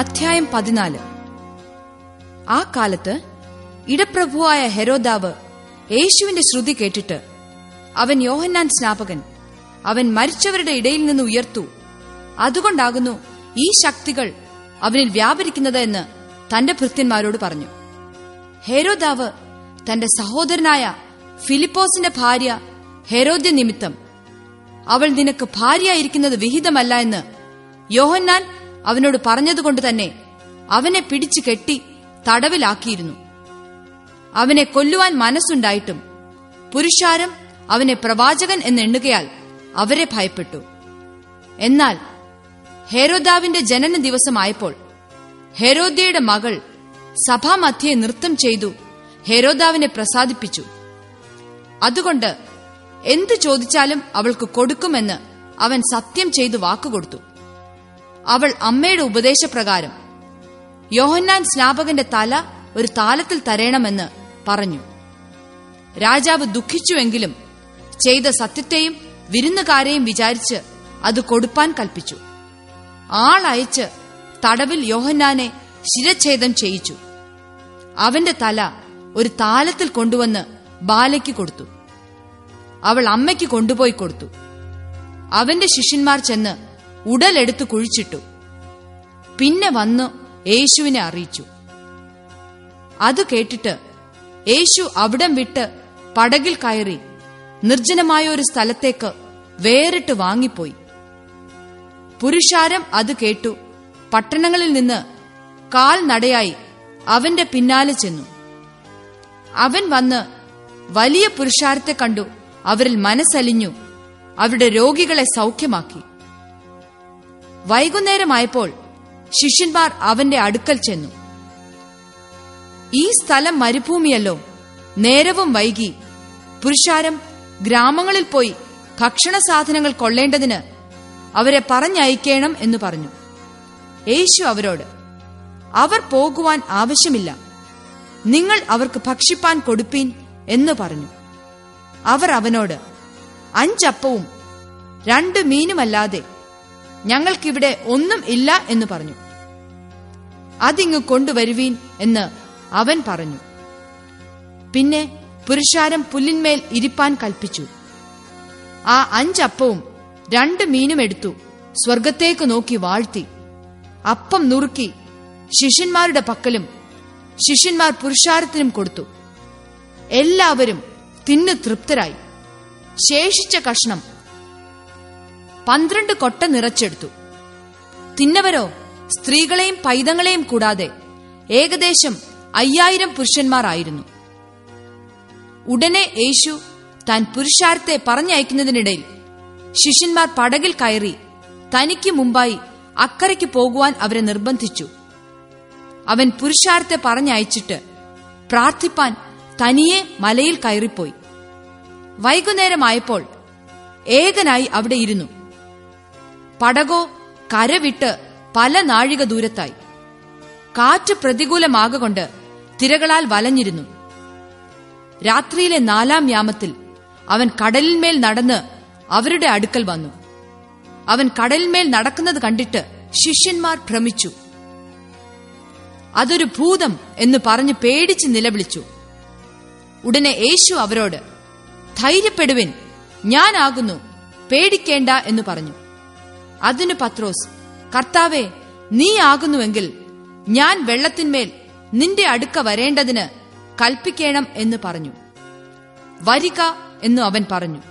അധ്യായം പതിനാല്. ആ കാലത്ത് ഇടപ്രഭുവായ ഹെരോദാവ് യേശുവിന്റെ ശ്രുതി കേട്ടിട്ട് അവൻ യോഹന്നാൻ സ്നാപകൻ അവൻ മരിച്ചവരുടെ ഇടയിൽ നിന്ന് ഉയർത്തു. അതുകൊണ്ടാകുന്നു ഈ ശക്തികൾ അവനിൽ വ്യാപരിക്കുന്നത് എന്ന് തന്റെ ഭൃത്യന്മാരോട് പറഞ്ഞു. ഹെരോദാവ് തന്റെ സഹോദരനായ ഫിലിപ്പോസിന്റെ ഭാര്യ ഹെരോദ്യ നിമിത്തം അവൾ നിനക്ക് ഭാര്യയായിരിക്കുന്നത് വിഹിതമല്ല എന്ന് യോഹന്നാൻ അവനോട് പറഞ്ഞതുകൊണ്ട് തന്നെ അവനെ പിടിച്ചു കെട്ടി തടവിലാക്കിയിരുന്നു. അവനെ കൊല്ലുവാൻ മനസ്സുണ്ടായിട്ടും പുരുഷാരം അവനെ പ്രവാചകൻ എന്നെണ്ണുകയാൽ അവരെ ഭയപ്പെട്ടു. എന്നാൽ ഹേരോദാവിന്റെ ജനന ദിവസമായപ്പോൾ ഹെരോദ്യയുടെ മകൾ സഭാമധ്യയെ നൃത്തം ചെയ്തു ഹെരോദാവിനെ പ്രസാദിപ്പിച്ചു. അതുകൊണ്ട് എന്തു ചോദിച്ചാലും അവൾക്ക് കൊടുക്കുമെന്ന് അവൻ സത്യം ചെയ്തു വാക്കുകൊടുത്തു. അവൾ അമ്മയുടെ ഉപദേശപ്രകാരം യോഹന്നാൻ സ്നാപകന്റെ തല ഒരു താലത്തിൽ തരേണമെന്ന് പറഞ്ഞു. രാജാവ് ദുഃഖിച്ചുവെങ്കിലും ചെയ്ത സത്യത്തെയും വിരുന്നുകാരെയും വിചാരിച്ച് അത് കൊടുപ്പാൻ കൽപ്പിച്ചു. ആളയച്ച് തടവിൽ യോഹന്നാനെ ശിരഛേദം ചെയ്യിച്ചു. അവന്റെ തല ഒരു താലത്തിൽ കൊണ്ടുവന്ന് ബാലയ്ക്ക് കൊടുത്തു. അവൾ അമ്മയ്ക്ക് കൊണ്ടുപോയി കൊടുത്തു. അവന്റെ ശിഷ്യന്മാർ ചെന്ന് ഉടലെടുത്ത് കുഴിച്ചിട്ടു. പിന്നെ വന്ന് യേശുവിനെ അറിയിച്ചു. അത് കേട്ടിട്ട് യേശു അവിടം വിട്ട് പടകിൽ കയറി നിർജനമായ ഒരു സ്ഥലത്തേക്ക് വേറിട്ട് വാങ്ങിപ്പോയി. പുരുഷാരം അത് കേട്ടു. പട്ടണങ്ങളിൽ നിന്ന് കാൽ നടയായി അവന്റെ പിന്നാലെ ചെന്നു. അവൻ വന്ന് വലിയ പുരുഷാരത്തെ കണ്ടു. അവരിൽ മനസ്സലിഞ്ഞു. അവരുടെ രോഗികളെ സൗഖ്യമാക്കി. വൈകുന്നേരമായപ്പോൾ ശിഷ്യന്മാർ അവന്റെ അടുക്കൽ ചെന്നു. ഈ സ്ഥലം മരുഭൂമിയല്ലോ. നേരവും വൈകി. പുരുഷാരം ഗ്രാമങ്ങളിൽ പോയി ഭക്ഷണ സാധനങ്ങൾ കൊള്ളേണ്ടതിന് അവരെ പറഞ്ഞയക്കണം എന്ന് പറഞ്ഞു. യേശു അവരോട് അവർ പോകുവാൻ ആവശ്യമില്ല. നിങ്ങൾ അവർക്ക് ഭക്ഷിപ്പാൻ കൊടുപ്പീൻ എന്ന് പറഞ്ഞു. അവർ അവനോട് അഞ്ചപ്പവും രണ്ട് മീനുമല്ലാതെ ഞങ്ങൾക്കിവിടെ ഒന്നും ഇല്ല എന്ന് പറഞ്ഞു. അതിങ്ങ് കൊണ്ടുവരുവീൻ എന്ന് അവൻ പറഞ്ഞു. പിന്നെ പുരുഷാരം പുല്ലിന്മേൽ ഇരിപ്പാൻ കൽപ്പിച്ചു. ആ അഞ്ചപ്പവും രണ്ട് മീനും എടുത്തു സ്വർഗത്തേക്ക് നോക്കി വാഴ്ത്തി. അപ്പം നുറുക്കി ശിഷ്യന്മാരുടെ പക്കലും ശിഷ്യന്മാർ പുരുഷാരത്തിനും കൊടുത്തു. എല്ലാവരും തിന്നു തൃപ്തരായി. ശേഷിച്ച കഷ്ണം പന്ത്രണ്ട് കൊട്ട നിറച്ചെടുത്തു. തിന്നവരോ സ്ത്രീകളെയും പൈതങ്ങളെയും കൂടാതെ ഏകദേശം അയ്യായിരം പുരുഷന്മാരായിരുന്നു. ഉടനെ യേശു താൻ പുരുഷാരത്തെ പറഞ്ഞയക്കുന്നതിനിടയിൽ ശിഷ്യന്മാർ പടകിൽ കയറി തനിക്ക് മുമ്പായി അക്കരയ്ക്ക് പോകുവാൻ അവരെ നിർബന്ധിച്ചു. അവൻ പുരുഷാരത്തെ പറഞ്ഞയച്ചിട്ട് പ്രാർത്ഥിപ്പാൻ തനിയെ മലയിൽ കയറിപ്പോയി. വൈകുന്നേരമായപ്പോൾ ഏകനായി അവിടെ ഇരുന്നു. പടകോ കരവിട്ട് പല നാഴിക ദൂരത്തായി. കാറ്റ് പ്രതികൂലമാകൊണ്ട് തിരകളാൽ വലഞ്ഞിരുന്നു. രാത്രിയിലെ നാലാം യാമത്തിൽ അവൻ കടലിന്മേൽ നടന്ന് അവരുടെ അടുക്കൽ വന്നു. അവൻ കടലിന്മേൽ നടക്കുന്നത് കണ്ടിട്ട് ശിഷ്യന്മാർ ഭ്രമിച്ചു. അതൊരു ഭൂതം എന്ന് പറഞ്ഞ് പേടിച്ച് നിലവിളിച്ചു. ഉടനെ യേശു അവരോട് ധൈര്യപ്പെടുവിൻ ഞാനാകുന്നു പേടിക്കേണ്ട എന്ന് പറഞ്ഞു. അതിന് പത്രോസ് കർത്താവെ നീ ആകുന്നുവെങ്കിൽ ഞാൻ വെള്ളത്തിന്മേൽ നിന്റെ അടുക്ക വരേണ്ടതിന് കൽപ്പിക്കണം എന്ന് പറഞ്ഞു. വരിക എന്നു അവൻ പറഞ്ഞു.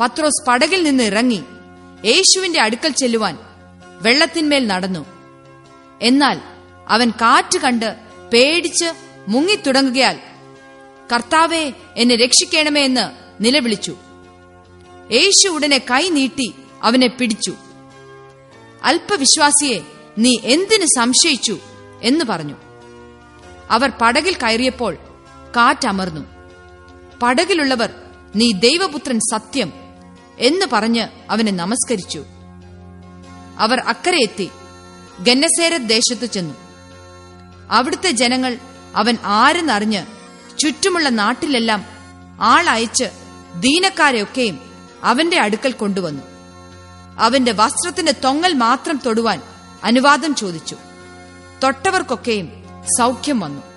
പത്രോസ് പടകിൽ നിന്ന് ഇറങ്ങി യേശുവിന്റെ അടുക്കൽ ചെല്ലുവാൻ വെള്ളത്തിന്മേൽ നടന്നു. എന്നാൽ അവൻ കാറ്റ് കണ്ട് പേടിച്ച് മുങ്ങിത്തുടങ്ങുകയാൽ കർത്താവെ എന്നെ രക്ഷിക്കണമേ എന്ന് നിലവിളിച്ചു. യേശു ഉടനെ കൈ നീട്ടി അവനെ പിടിച്ചു. അല്പവിശ്വാസിയെ നീ എന്തിന് സംശയിച്ചു എന്ന് പറഞ്ഞു. അവർ പടകിൽ കയറിയപ്പോൾ കാറ്റമർന്നു. പടകിലുള്ളവർ നീ ദൈവപുത്രൻ സത്യം എന്ന് പറഞ്ഞ് അവനെ നമസ്കരിച്ചു. അവർ അക്കരെ എത്തി ഗന്നസേരത് ദേശത്തു ചെന്നു. അവിടുത്തെ ജനങ്ങൾ അവൻ ആരെന്നറിഞ്ഞ് ചുറ്റുമുള്ള നാട്ടിലെല്ലാം ആളയച്ച് ദീനക്കാരെയൊക്കെയും അവന്റെ അടുക്കൽ കൊണ്ടുവന്നു. അവന്റെ വസ്ത്രത്തിന്റെ തൊങ്ങൽ മാത്രം തൊടുവാൻ അനുവാദം ചോദിച്ചു. തൊട്ടവർക്കൊക്കെയും സൗഖ്യം വന്നു.